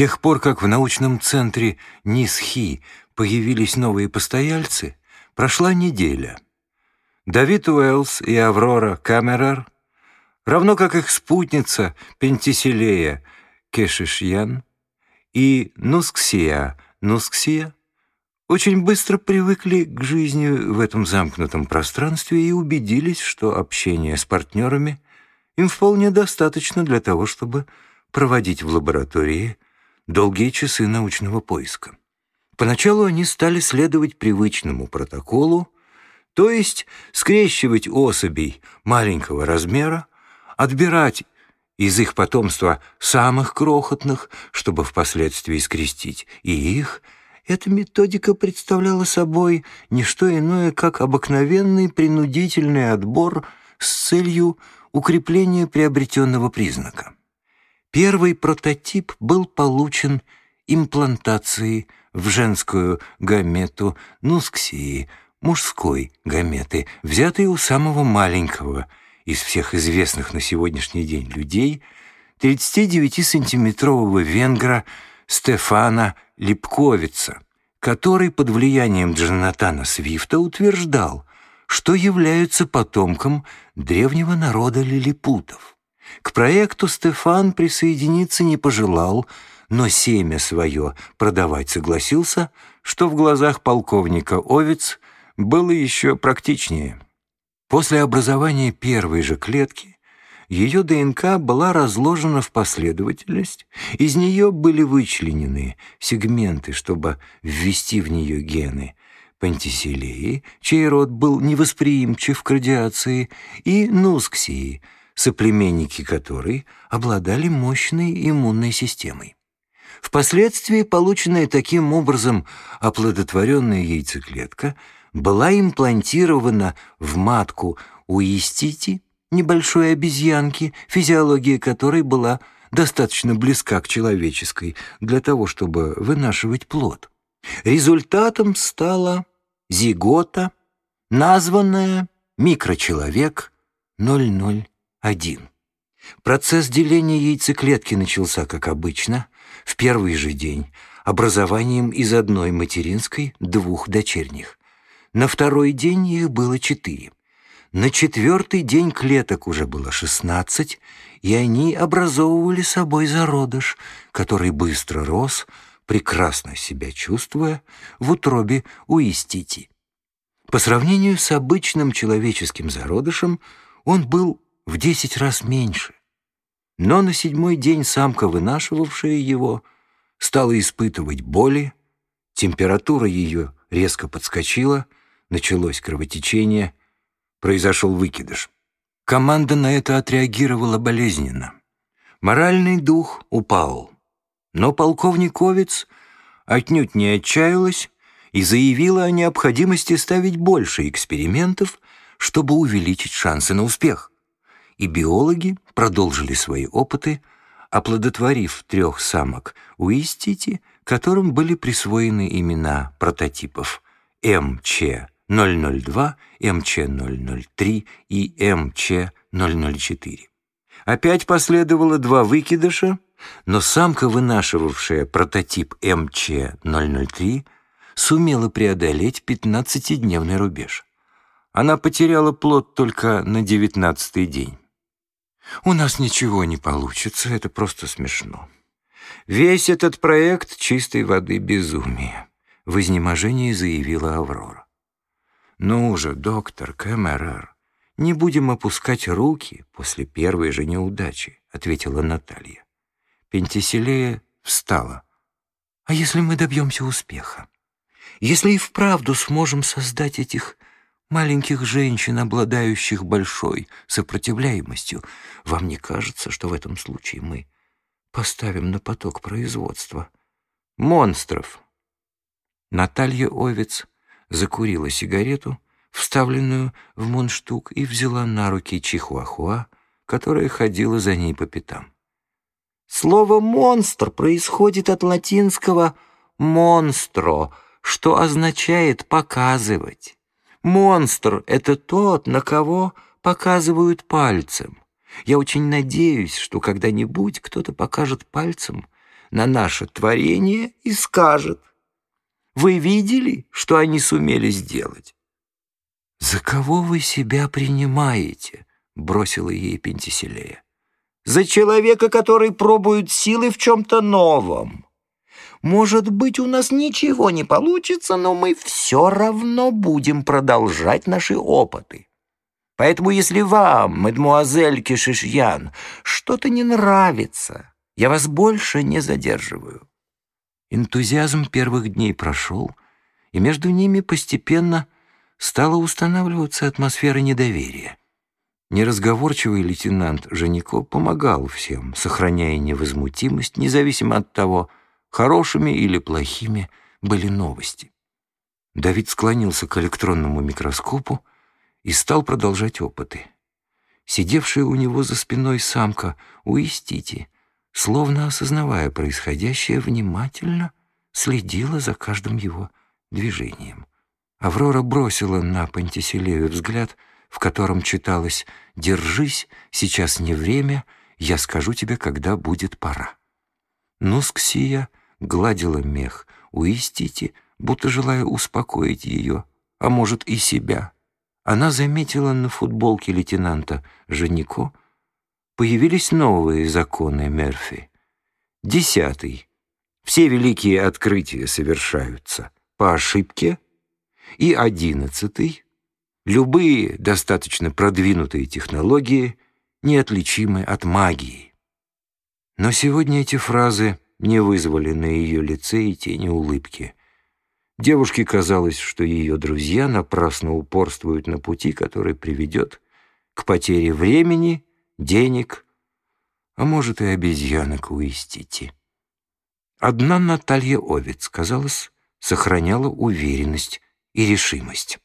тех пор, как в научном центре Нисхи появились новые постояльцы, прошла неделя. Давид Уэллс и Аврора Камерер, равно как их спутница Пентиселея Кешишьян и Нусксия Нусксия, очень быстро привыкли к жизни в этом замкнутом пространстве и убедились, что общение с партнерами им вполне достаточно для того, чтобы проводить в лаборатории долгие часы научного поиска. Поначалу они стали следовать привычному протоколу, то есть скрещивать особей маленького размера, отбирать из их потомства самых крохотных, чтобы впоследствии скрестить и их – эта методика представляла собой не что иное, как обыкновенный принудительный отбор с целью укрепления приобретенного признака. Первый прототип был получен имплантацией в женскую гамету нусксии, мужской гаметы, взятой у самого маленького из всех известных на сегодняшний день людей, 39-сантиметрового венгра Стефана Липковица, который под влиянием Джонатана Свифта утверждал, что являются потомком древнего народа лилипутов. К проекту Стефан присоединиться не пожелал, но семя свое продавать согласился, что в глазах полковника Овец было еще практичнее. После образования первой же клетки ее ДНК была разложена в последовательность, из нее были вычленены сегменты, чтобы ввести в нее гены пантиселеи, чей род был невосприимчив к радиации, и нусксии, соплеменники которой обладали мощной иммунной системой. Впоследствии полученная таким образом оплодотворенная яйцеклетка была имплантирована в матку уистити небольшой обезьянки, физиология которой была достаточно близка к человеческой для того, чтобы вынашивать плод. Результатом стала зигота, названная микрочеловек 001. Процесс деления яйцеклетки начался, как обычно, в первый же день, образованием из одной материнской двух дочерних. На второй день их было четыре. На четвертый день клеток уже было шестнадцать, и они образовывали собой зародыш, который быстро рос, прекрасно себя чувствуя, в утробе у истити. По сравнению с обычным человеческим зародышем он был в десять раз меньше. Но на седьмой день самка, вынашивавшая его, стала испытывать боли, температура ее резко подскочила, началось кровотечение — произошел выкидыш. Команда на это отреагировала болезненно. Моральный дух упал. Но полковник Овец отнюдь не отчаялась и заявила о необходимости ставить больше экспериментов, чтобы увеличить шансы на успех. И биологи продолжили свои опыты, оплодотворив трех самок Уистити, которым были присвоены имена прототипов МЧ 002, МЧ-003 и МЧ-004. Опять последовало два выкидыша, но самка, вынашивавшая прототип МЧ-003, сумела преодолеть 15-дневный рубеж. Она потеряла плод только на 19-й день. «У нас ничего не получится, это просто смешно. Весь этот проект чистой воды безумие», — в изнеможении заявила Аврора. «Ну же, доктор Кэмерер, не будем опускать руки после первой же неудачи», — ответила Наталья. Пентиселея встала. «А если мы добьемся успеха? Если и вправду сможем создать этих маленьких женщин, обладающих большой сопротивляемостью, вам не кажется, что в этом случае мы поставим на поток производства монстров?» Наталья Овец закурила сигарету, вставленную в мундштук, и взяла на руки чихуахуа, которая ходила за ней по пятам. Слово «монстр» происходит от латинского «монстро», что означает «показывать». Монстр — это тот, на кого показывают пальцем. Я очень надеюсь, что когда-нибудь кто-то покажет пальцем на наше творение и скажет, «Вы видели, что они сумели сделать?» «За кого вы себя принимаете?» — бросила ей Пентиселея. «За человека, который пробует силы в чем-то новом. Может быть, у нас ничего не получится, но мы все равно будем продолжать наши опыты. Поэтому если вам, мадемуазель Кишишьян, что-то не нравится, я вас больше не задерживаю». Энтузиазм первых дней прошел, и между ними постепенно стала устанавливаться атмосфера недоверия. Неразговорчивый лейтенант Женико помогал всем, сохраняя невозмутимость, независимо от того, хорошими или плохими были новости. Давид склонился к электронному микроскопу и стал продолжать опыты. Сидевшая у него за спиной самка Уистити, словно осознавая происходящее, внимательно следила за каждым его движением. Аврора бросила на Пантиселею взгляд, в котором читалось «Держись, сейчас не время, я скажу тебе, когда будет пора». Нусксия гладила мех у будто желая успокоить ее, а может и себя. Она заметила на футболке лейтенанта Женико появились новые законы Мерфи. Десятый. Все великие открытия совершаются по ошибке. И одиннадцатый. Любые достаточно продвинутые технологии неотличимы от магии. Но сегодня эти фразы не вызвали на ее лице и тени улыбки. Девушке казалось, что ее друзья напрасно упорствуют на пути, который приведет к потере времени, денег, а может и обезьянок у Истити. Одна Наталья Овец, казалось, сохраняла уверенность и решимость.